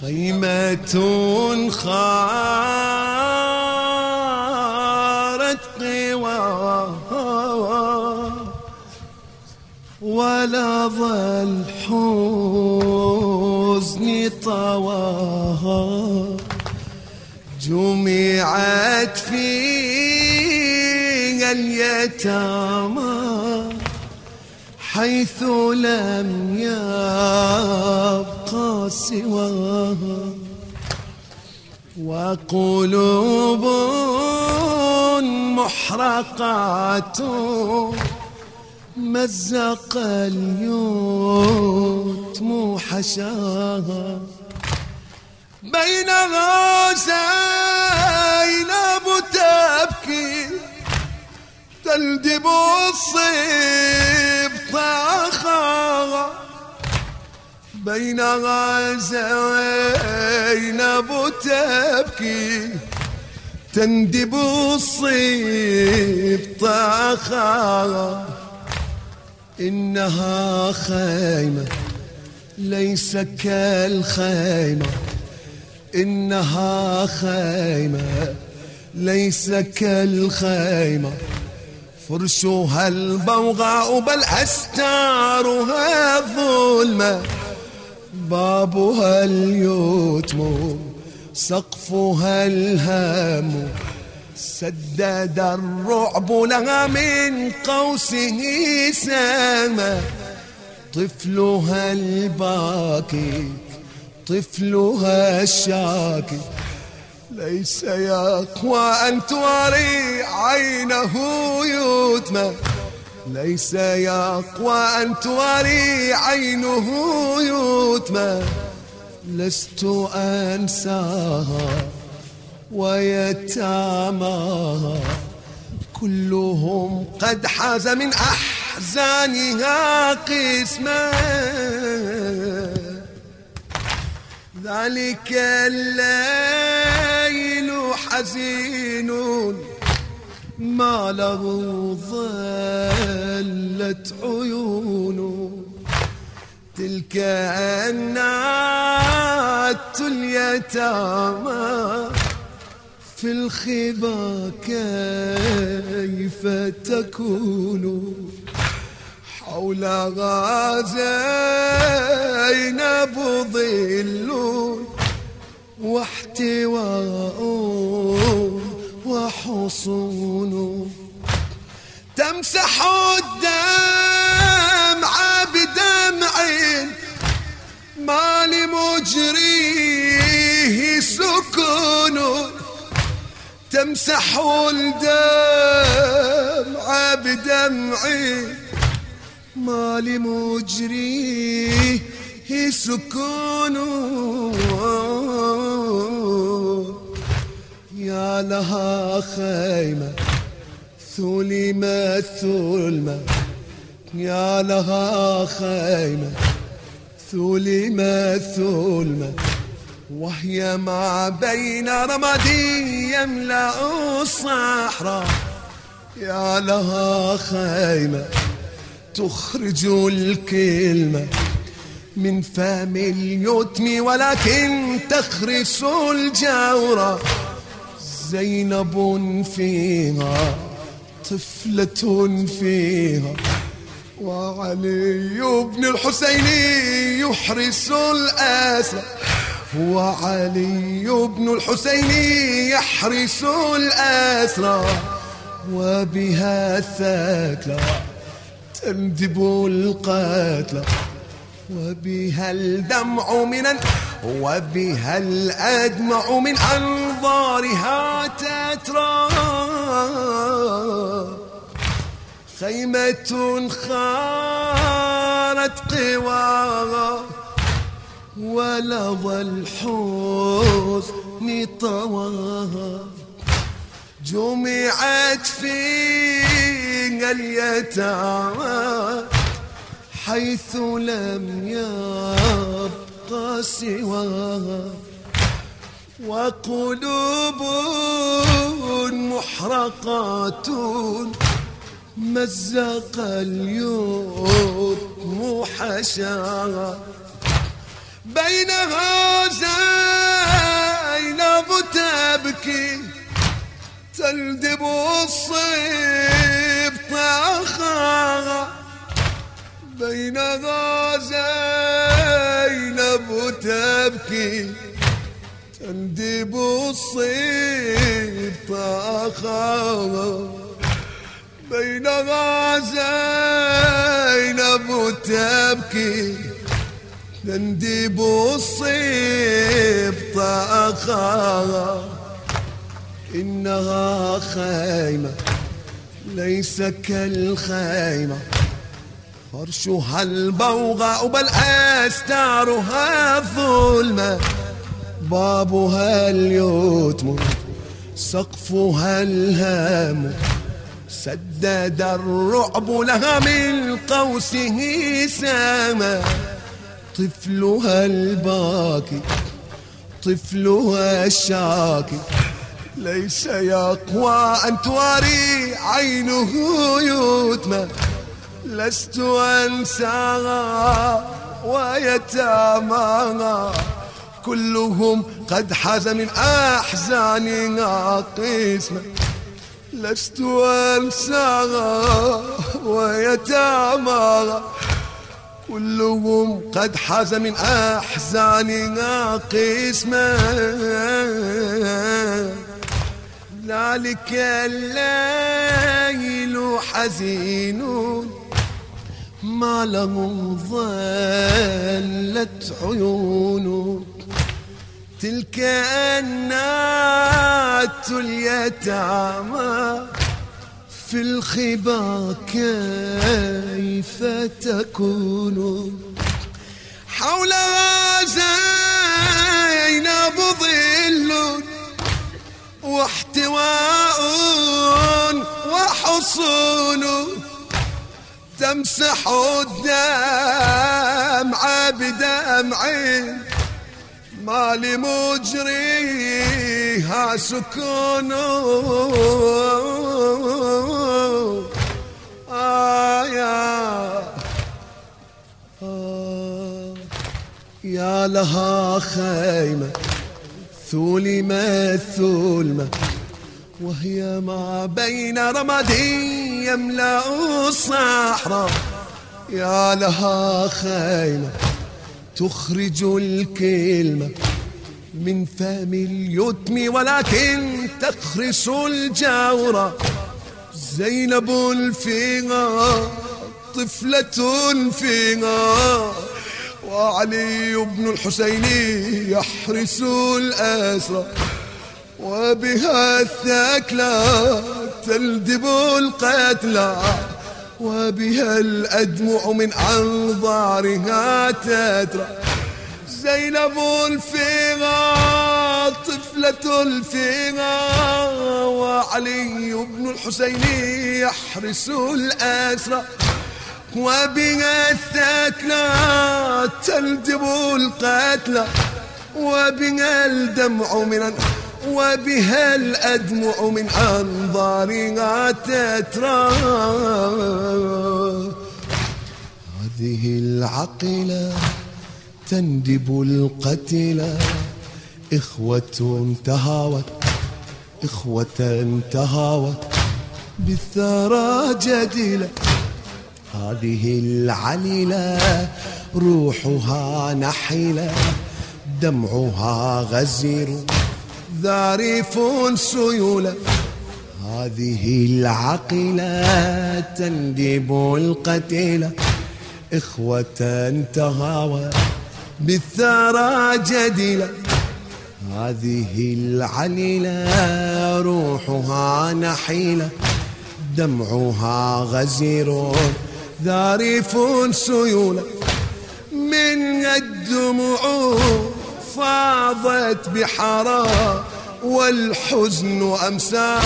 خيمة خارت قواها ولا ظل حزن طواها جمعت فيها اليتامى حيث لم يبقى سواها وقلوب محرقات مزق اليتم حشاها بينها زينب تبكي تندب الصيب طاخا بينها زينب تبكي تندب الصيب طاخا. إنها خيمة ليس كالخيمة. إنها خيمة ليس كالخيمة. فرشها البوغاء بل أستارها ظلمة بابها اليتم سقفها الهام. سدد الرعب لها من قوسه سما طفلها الباكي طفلها الشاكي ليس يقوى أن تواري عينه يتمى ليس يقوى أن تواري عينه يتمى لست أنساها ويتاماها كلهم قد حاز من أحزانها قسما. ذلك الليل حزين ما له ظلت عيون تلك النات اليتامى. في الخبا كيف تكون؟ حولها زينب ظل واحتواء وحصون تمسح الدمع بدمع ما لمجريه سكون. تمسح الدمع بدمع ما لمجريه سكون. لها خيمة ثلمت ثلمة يا لها خيمة ثلمت ثلمة وهي ما بين رمادي يملأ الصحراء يا لها خيمة تخرج الكلمة من فم اليتم ولكن تخرس الجورة. زينب فيها طفلة فيها. وعلي بن الحسين يحرس الأسرى وعلي بن الحسين يحرس الأسرى. وبها الثكلى تندب القتلى. وبها الدمع من وبها الأدمع من أنظارها تترى. خيمة خانت قواها ولظى الحزن طواها جمعت فيها اليتامى حيث لم يبقى اشتاق سوى وقلوب محرقات مزق اليوم حشا بينها زينب تبكي تلدب الصيب طاخاها. بينها زينب وتبكي تندب الصيب طاخا بينها زينب وتبكي تندب الصيب طاخا إنها خيمة ليس كالخيمة. فرشها البوغاء بل أستارها ظلمة بابها اليتم سقفها الهام سدد الرعب لها من قوسه سما. طفلها الباكي طفلها الشاكي. ليس يقوى أن تواري عينه يتمى. لست أنساها ويتاماها. كلهم قد حاز من أحزانها قسمة لست أنساها ويتاماها. كلهم قد حاز من أحزانها قسمة ذلك الليل حزين. ما له ظلت عيون. تلك النات اليتامى في الخبا كيف تكون؟ حولها زينب ظل واحتواء وحصون. تمسح الدمع بدمع ما لمجريها سكون آه يا. آه. يا لها خيمة ثولمة الثولمة وهي ما بين رمادي يملأ الصحراء يا لها خيمة تخرج الكلمة من فم اليتم ولكن تخرس الجورة. زينب فيها طفلة فيها وعلي بن الحسين يحرس الأسرى. وبها الثكلى تلدب القتلى وبها الأدمع من أنظارها تترى زينب فيها طفلة فيها وعلي بن الحسين يحرس الأسرى. وبها الثكلى تلدب القتلى وبها الدمع من وبها الأدمع من أنظارها تترى هذه العقلة تندب القتلى إخوة تهاوت إخوة تهاوت بالثرى جديلة هذه العليلة روحها نحيلة دمعها غزير. ذارف سيولة هذه العقلة تندب القتيلة إخوة تهاوى بالثرى جديلة هذه العليلة روحها نحيلة. دمعها غزير ذارف سيولة من الدموع فاضت بحرا. والحزن أمسى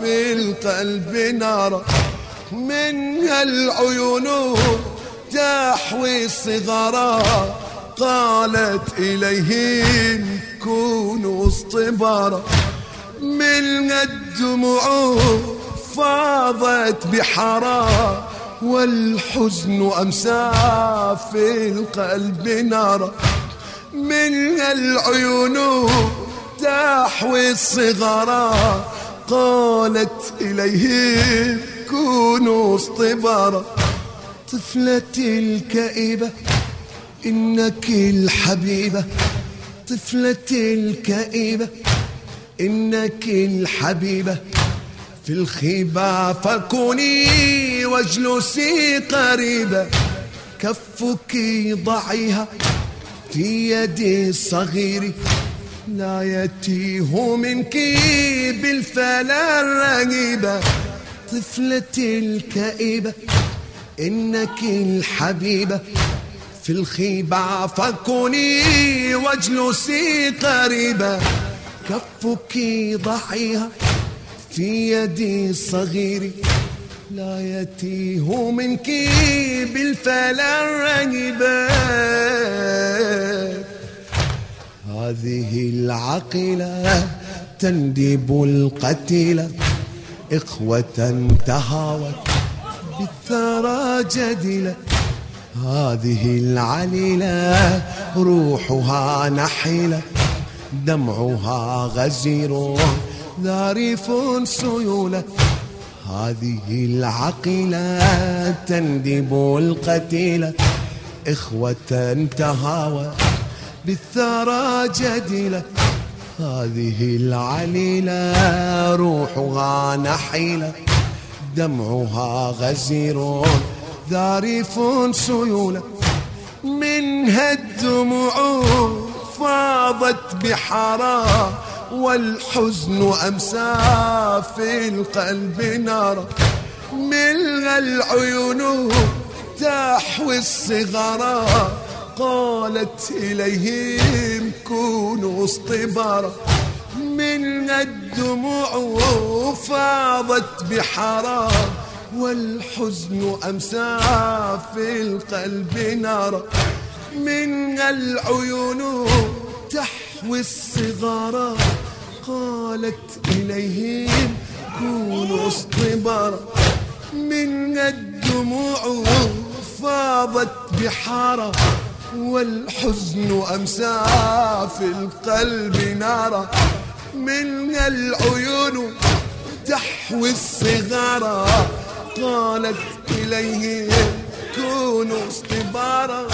في القلب نارا من العيون تحوي الصغرا قالت إليهن كونوا اصطبارا من الدموع فاضت بحرا والحزن أمسى في القلب نارا من العيون تحوي الصغرى قالت إليهم كونوا اصطبارا طفلتي الكئيبة إنك الحبيبة طفلتي الكئيبة إنك الحبيبة في الخيبة فكوني واجلسي قريبة كفك ضعيها في يدي الصغير لا يتيه منك بالفلا الرهيبة طفلتي الكئيبة إنك الحبيبة في الخيبة فكوني واجلسي قريبة كفك ضعيها في يدي الصغير لا يتيه منك بالفلا الرهيبة هذه العقلة تندب القتيلة إخوة تهاوت بالثرى جدلة هذه العليلة روحها نحيلة دمعها غزير ذارف سيولة. هذه العقلة تندب القتيلة إخوة تهاوى بالثرى جدلة. هذه العليلة روحها نحيلة دمعها غزير ذارف سيولة. منها الدموع فاضت بحرا والحزن أمسى في القلب نارا. منها العيون تحوي الصغارا قالت إليهم كونوا اصطبارا من الدموع فاضت بحرا والحزن أمسى في القلب نارا من العيون تحوي الصغارا قالت إليهم كونوا اصطبارا من الدموع فاضت بحارة والحزن أمسى في القلب نارا من العيون تحوي الصغارا قالت إليهم كونوا اصطبارا